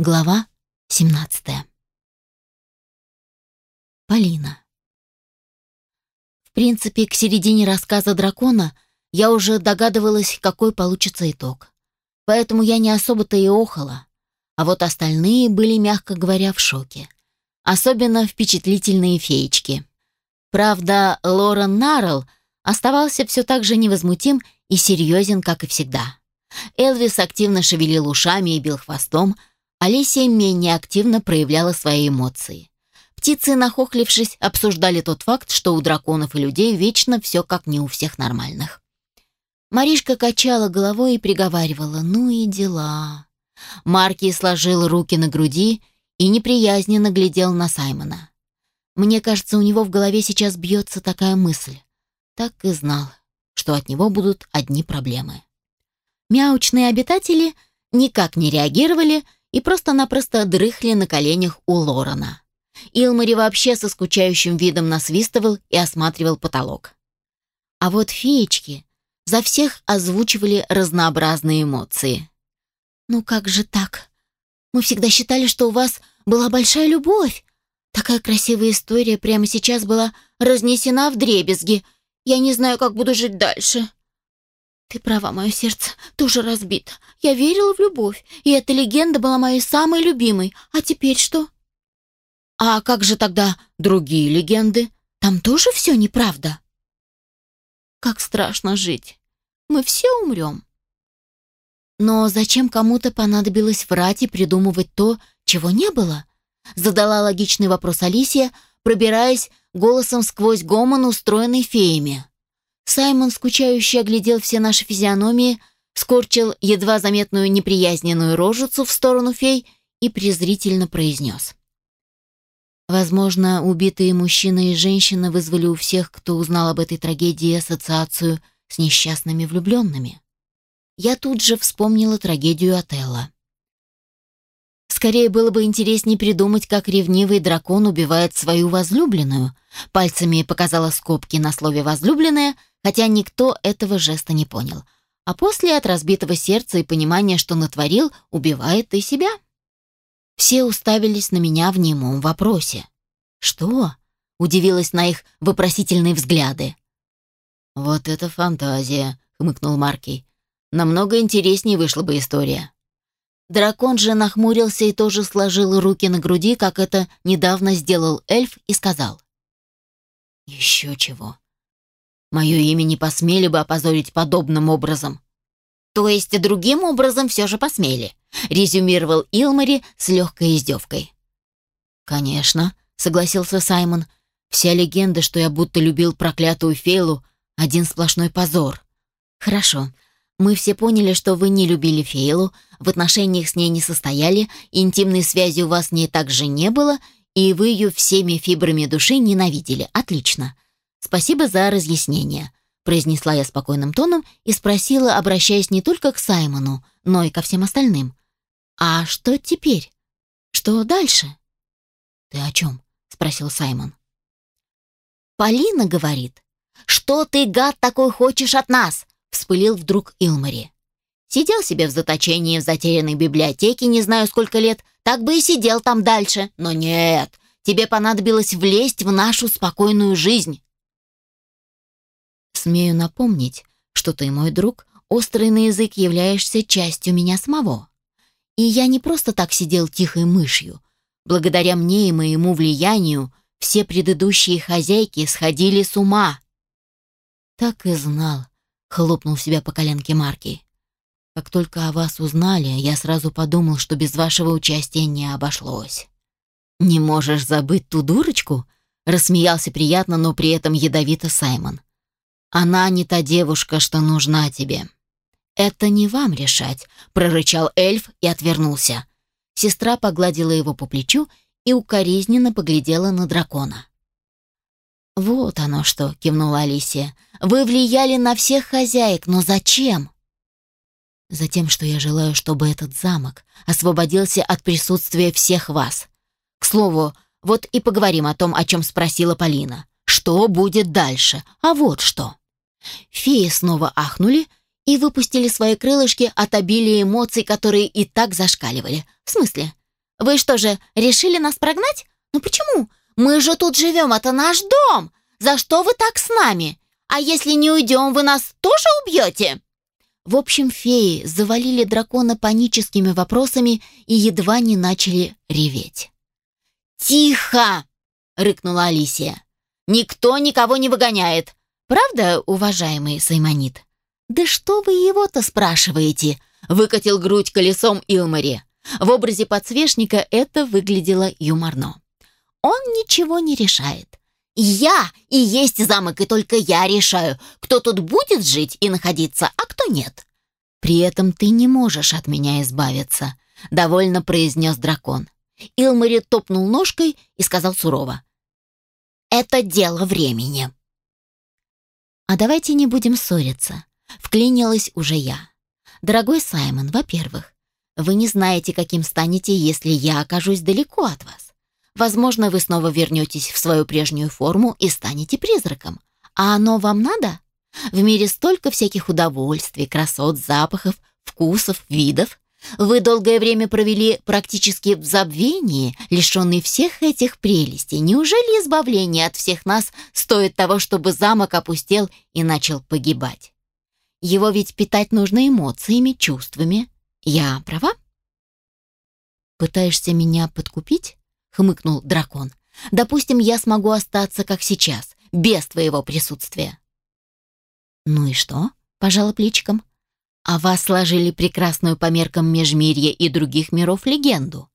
Глава 17. Полина. В принципе, к середине рассказа дракона я уже догадывалась, какой получится итог. Поэтому я не особо-то и охала. А вот остальные были, мягко говоря, в шоке. Особенно впечатлительные феечки. Правда, Лорен Наррелл оставался все так же невозмутим и серьезен, как и всегда. Элвис активно шевелил ушами и бил хвостом, Алисия менее активно проявляла свои эмоции. Птицы, нахохлившись, обсуждали тот факт, что у драконов и людей вечно все как не у всех нормальных. Маришка качала головой и приговаривала «ну и дела». Марки сложил руки на груди и неприязненно глядел на Саймона. Мне кажется, у него в голове сейчас бьется такая мысль. Так и знал, что от него будут одни проблемы. Мяучные обитатели никак не реагировали, и просто-напросто дрыхли на коленях у Лорана. Илмари вообще со скучающим видом насвистывал и осматривал потолок. А вот феечки за всех озвучивали разнообразные эмоции. «Ну как же так? Мы всегда считали, что у вас была большая любовь. Такая красивая история прямо сейчас была разнесена в дребезги. Я не знаю, как буду жить дальше». «Ты права, мое сердце тоже разбито. Я верила в любовь, и эта легенда была моей самой любимой. А теперь что?» «А как же тогда другие легенды? Там тоже все неправда?» «Как страшно жить. Мы все умрем». «Но зачем кому-то понадобилось врать и придумывать то, чего не было?» Задала логичный вопрос Алисия, пробираясь голосом сквозь гомон, устроенный феями. Саймон скучающе оглядел все наши физиономии, скорчил едва заметную неприязненную рожицу в сторону фей и презрительно произнес. Возможно, убитые мужчина и женщина вызвали у всех, кто узнал об этой трагедии, ассоциацию с несчастными влюбленными. Я тут же вспомнила трагедию Отелла. Скорее было бы интереснее придумать, как ревнивый дракон убивает свою возлюбленную. Пальцами показала скобки на слове «возлюбленная», хотя никто этого жеста не понял. А после от разбитого сердца и понимания, что натворил, убивает и себя. Все уставились на меня в немом вопросе. «Что?» — удивилась на их вопросительные взгляды. «Вот это фантазия», — хмыкнул Маркий. «Намного интереснее вышла бы история». Дракон же нахмурился и тоже сложил руки на груди, как это недавно сделал эльф, и сказал. «Еще чего. Мое имя не посмели бы опозорить подобным образом». «То есть другим образом все же посмели», — резюмировал Илмари с легкой издевкой. «Конечно», — согласился Саймон. «Вся легенда, что я будто любил проклятую Фейлу, один сплошной позор». «Хорошо. Мы все поняли, что вы не любили Фейлу, в отношениях с ней не состояли, интимной связи у вас с ней также не было, и вы ее всеми фибрами души ненавидели. Отлично. Спасибо за разъяснение», — произнесла я спокойным тоном и спросила, обращаясь не только к Саймону, но и ко всем остальным. «А что теперь? Что дальше?» «Ты о чем?» — спросил Саймон. «Полина говорит, что ты, гад, такой хочешь от нас?» — вспылил вдруг Илмари. Сидел себе в заточении в затерянной библиотеке не знаю сколько лет, так бы и сидел там дальше. Но нет, тебе понадобилось влезть в нашу спокойную жизнь. Смею напомнить, что ты мой друг, острый на язык являешься частью меня самого. И я не просто так сидел тихой мышью. Благодаря мне и моему влиянию все предыдущие хозяйки сходили с ума. Так и знал, хлопнул себя по коленке Марки. Как только о вас узнали, я сразу подумал, что без вашего участия не обошлось. Не можешь забыть ту дурочку? Рассмеялся приятно, но при этом ядовито Саймон. Она не та девушка, что нужна тебе. Это не вам решать, прорычал эльф и отвернулся. Сестра погладила его по плечу и укоризненно поглядела на дракона. «Вот оно что», — кивнула Алисия. «Вы влияли на всех хозяек, но зачем?» Затем, что я желаю, чтобы этот замок освободился от присутствия всех вас. К слову, вот и поговорим о том, о чем спросила Полина. Что будет дальше? А вот что. Феи снова ахнули и выпустили свои крылышки от обилия эмоций, которые и так зашкаливали. В смысле? Вы что же, решили нас прогнать? Ну почему? Мы же тут живем, это наш дом. За что вы так с нами? А если не уйдем, вы нас тоже убьете?» В общем, феи завалили дракона паническими вопросами и едва не начали реветь. «Тихо!» — рыкнула Алисия. «Никто никого не выгоняет. Правда, уважаемый Саймонит?» «Да что вы его-то спрашиваете?» — выкатил грудь колесом Илмари. В образе подсвечника это выглядело юморно. «Он ничего не решает. Я и есть замок, и только я решаю, кто тут будет жить и находиться, а кто нет. При этом ты не можешь от меня избавиться, довольно произнес дракон. Илмари топнул ножкой и сказал сурово. Это дело времени. А давайте не будем ссориться. Вклинилась уже я. Дорогой Саймон, во-первых, вы не знаете, каким станете, если я окажусь далеко от вас. Возможно, вы снова вернетесь в свою прежнюю форму и станете призраком. А оно вам надо? В мире столько всяких удовольствий, красот, запахов, вкусов, видов. Вы долгое время провели практически в забвении, лишенный всех этих прелестей. Неужели избавление от всех нас стоит того, чтобы замок опустел и начал погибать? Его ведь питать нужно эмоциями, чувствами. Я права? Пытаешься меня подкупить? хмыкнул дракон. Допустим, я смогу остаться как сейчас, без твоего присутствия. Ну и что? пожала плечиком. А вас сложили прекрасную по меркам межмирья и других миров легенду.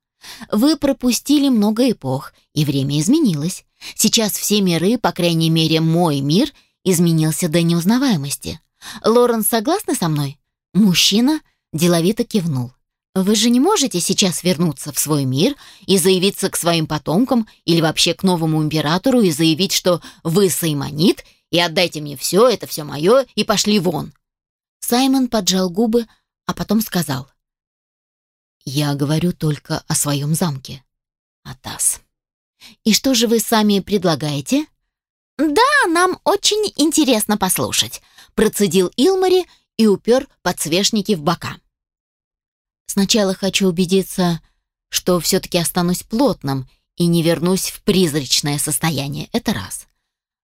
Вы пропустили много эпох, и время изменилось. Сейчас все миры, по крайней мере, мой мир, изменился до неузнаваемости. Лорен согласна со мной? Мужчина деловито кивнул. Вы же не можете сейчас вернуться в свой мир и заявиться к своим потомкам или вообще к новому императору и заявить, что вы Саймонит, и отдайте мне все, это все мое, и пошли вон. Саймон поджал губы, а потом сказал. «Я говорю только о своем замке, Атас». «И что же вы сами предлагаете?» «Да, нам очень интересно послушать», — процедил Илмари и упер подсвечники в бока. Сначала хочу убедиться, что все-таки останусь плотным и не вернусь в призрачное состояние. Это раз.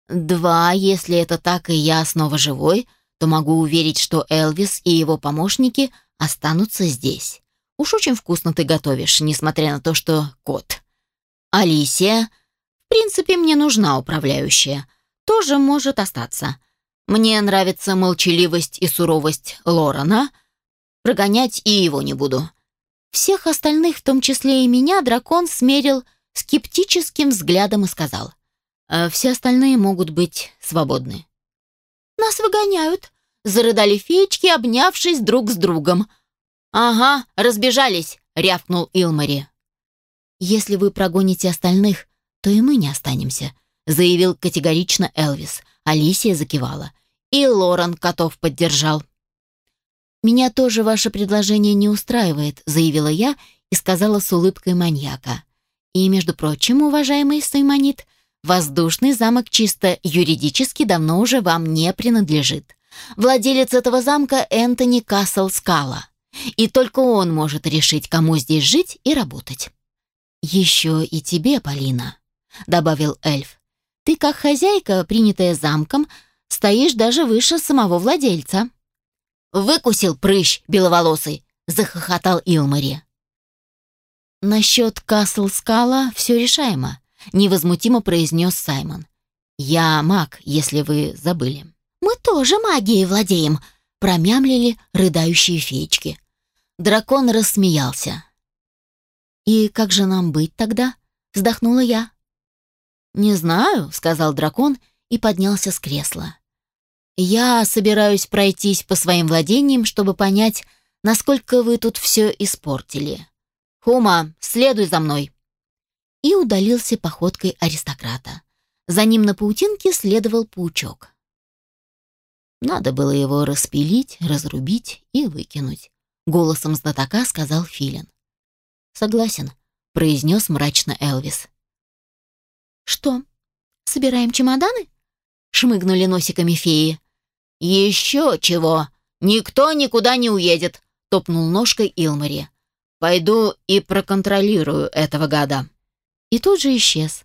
Два, если это так и я снова живой, то могу уверить, что Элвис и его помощники останутся здесь. Уж очень вкусно ты готовишь, несмотря на то, что кот. Алисия, в принципе, мне нужна управляющая, тоже может остаться. Мне нравится молчаливость и суровость Лорана — Прогонять и его не буду. Всех остальных, в том числе и меня, дракон смерил скептическим взглядом и сказал. «Э, «Все остальные могут быть свободны». «Нас выгоняют», — зарыдали феечки, обнявшись друг с другом. «Ага, разбежались», — рявкнул Илмари. «Если вы прогоните остальных, то и мы не останемся», — заявил категорично Элвис. Алисия закивала. И Лорен котов поддержал. «Меня тоже ваше предложение не устраивает», — заявила я и сказала с улыбкой маньяка. «И, между прочим, уважаемый Саймонит, воздушный замок чисто юридически давно уже вам не принадлежит. Владелец этого замка Энтони Кассел Скала. И только он может решить, кому здесь жить и работать». «Еще и тебе, Полина», — добавил эльф. «Ты, как хозяйка, принятая замком, стоишь даже выше самого владельца». «Выкусил прыщ беловолосый!» — захохотал Илмари. «Насчет Касл Скала все решаемо», — невозмутимо произнес Саймон. «Я маг, если вы забыли». «Мы тоже магией владеем», — промямлили рыдающие феечки. Дракон рассмеялся. «И как же нам быть тогда?» — вздохнула я. «Не знаю», — сказал дракон и поднялся с кресла. Я собираюсь пройтись по своим владениям, чтобы понять, насколько вы тут все испортили. Хума, следуй за мной. И удалился походкой аристократа. За ним на паутинке следовал паучок. Надо было его распилить, разрубить и выкинуть, голосом знатока сказал Филин. Согласен, произнес мрачно Элвис. Что? Собираем чемоданы? шмыгнули носиками феи. «Еще чего! Никто никуда не уедет!» — топнул ножкой Илмари. Пойду и проконтролирую этого гада». И тут же исчез.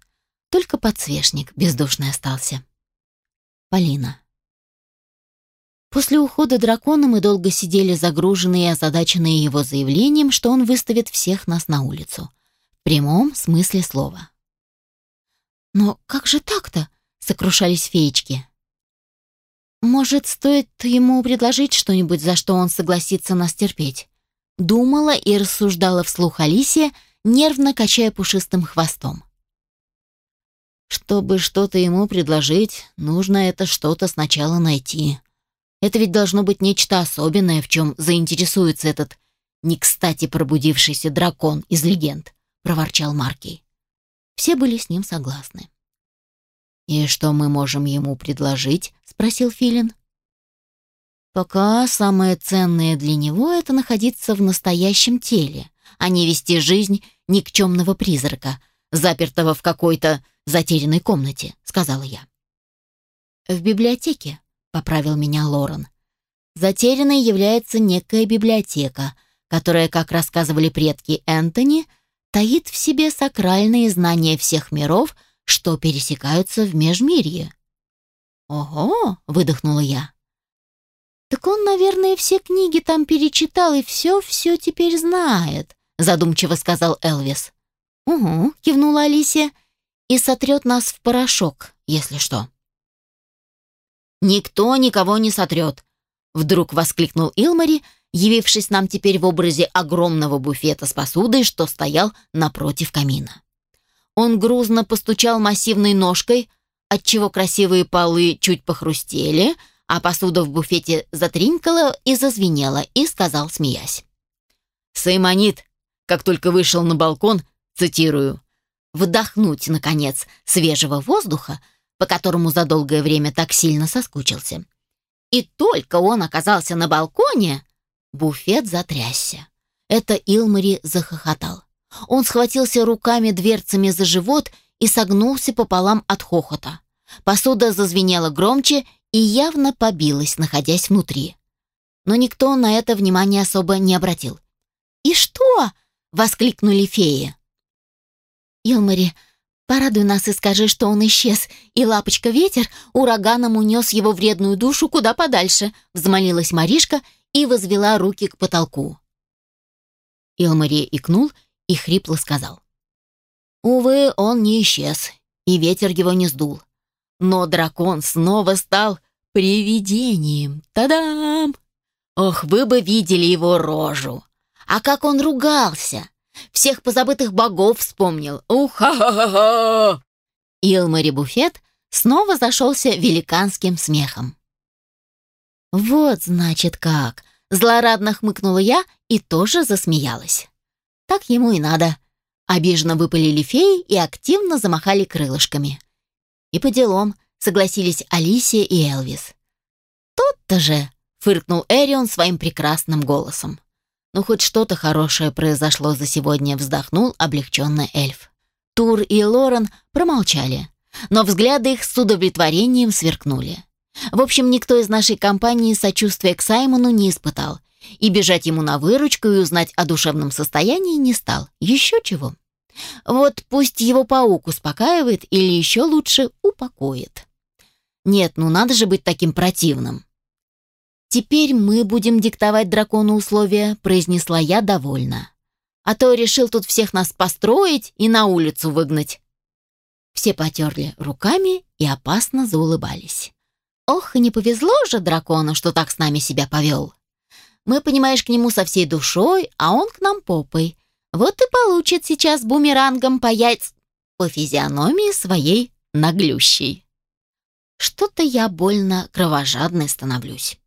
Только подсвечник бездушный остался. Полина. После ухода дракона мы долго сидели загруженные и озадаченные его заявлением, что он выставит всех нас на улицу. В прямом смысле слова. «Но как же так-то?» — сокрушались феечки. «Может, стоит ему предложить что-нибудь, за что он согласится нас терпеть?» Думала и рассуждала вслух Алисия, нервно качая пушистым хвостом. «Чтобы что-то ему предложить, нужно это что-то сначала найти. Это ведь должно быть нечто особенное, в чем заинтересуется этот не кстати пробудившийся дракон из легенд», — проворчал Маркий. Все были с ним согласны. «И что мы можем ему предложить?» — спросил Филин. Пока самое ценное для него — это находиться в настоящем теле, а не вести жизнь никчемного призрака, запертого в какой-то затерянной комнате, сказала я. В библиотеке, поправил меня Лорен. Затерянной является некая библиотека, которая, как рассказывали предки Энтони, таит в себе сакральные знания всех миров, что пересекаются в межмирье. «Ого!» — выдохнула я. «Так он, наверное, все книги там перечитал и все-все теперь знает», задумчиво сказал Элвис. «Угу», кивнула Алисия, «и сотрет нас в порошок, если что». «Никто никого не сотрет», — вдруг воскликнул Илмари, явившись нам теперь в образе огромного буфета с посудой, что стоял напротив камина. Он грузно постучал массивной ножкой, отчего красивые полы чуть похрустели, а посуда в буфете затринкала и зазвенела, и сказал, смеясь. «Саймонит, как только вышел на балкон, цитирую, «вдохнуть, наконец, свежего воздуха, по которому за долгое время так сильно соскучился». И только он оказался на балконе, буфет затрясся. Это Илмари захохотал. Он схватился руками дверцами за живот и согнулся пополам от хохота. Посуда зазвенела громче, и явно побилась, находясь внутри. Но никто на это внимания особо не обратил. «И что?» — воскликнули феи. «Илмари, порадуй нас и скажи, что он исчез, и лапочка-ветер ураганом унес его вредную душу куда подальше», — взмолилась Маришка и возвела руки к потолку. Илмари икнул и хрипло сказал. «Увы, он не исчез, и ветер его не сдул. Но дракон снова стал привидением. Та-дам! Ох, вы бы видели его рожу. А как он ругался! Всех позабытых богов вспомнил. Уха-ха-ха-ха! Илмари Буфет снова зашелся великанским смехом. «Вот, значит, как!» Злорадно хмыкнула я и тоже засмеялась. Так ему и надо. Обиженно выпалили феи и активно замахали крылышками. «И по делам», — согласились Алисия и Элвис. «Тот-то же», — фыркнул Эрион своим прекрасным голосом. «Ну, хоть что-то хорошее произошло за сегодня», — вздохнул облегченно эльф. Тур и Лорен промолчали, но взгляды их с удовлетворением сверкнули. В общем, никто из нашей компании сочувствия к Саймону не испытал, и бежать ему на выручку и узнать о душевном состоянии не стал. Еще чего. Вот пусть его паук успокаивает или еще лучше упокоит. Нет, ну надо же быть таким противным. «Теперь мы будем диктовать дракону условия», — произнесла я довольно. «А то решил тут всех нас построить и на улицу выгнать». Все потерли руками и опасно заулыбались. Ох, и не повезло же дракону, что так с нами себя повел. Мы, понимаешь, к нему со всей душой, а он к нам попой. Вот и получит сейчас бумерангом по яйц... по физиономии своей наглющей. Что-то я больно кровожадной становлюсь.